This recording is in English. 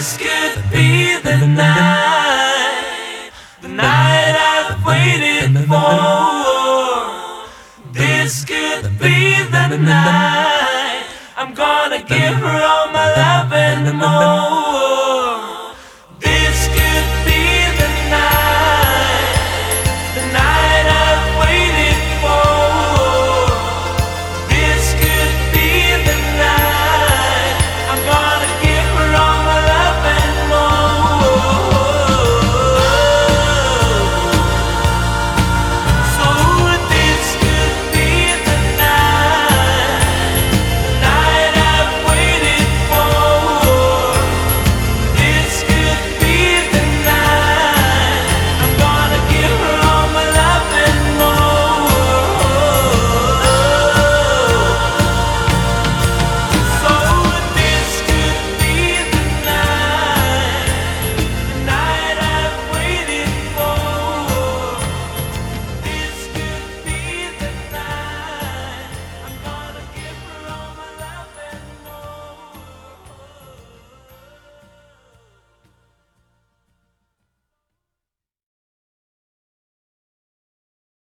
This could be the night, the night I've waited for. This could be the night. I'm gonna give her all my.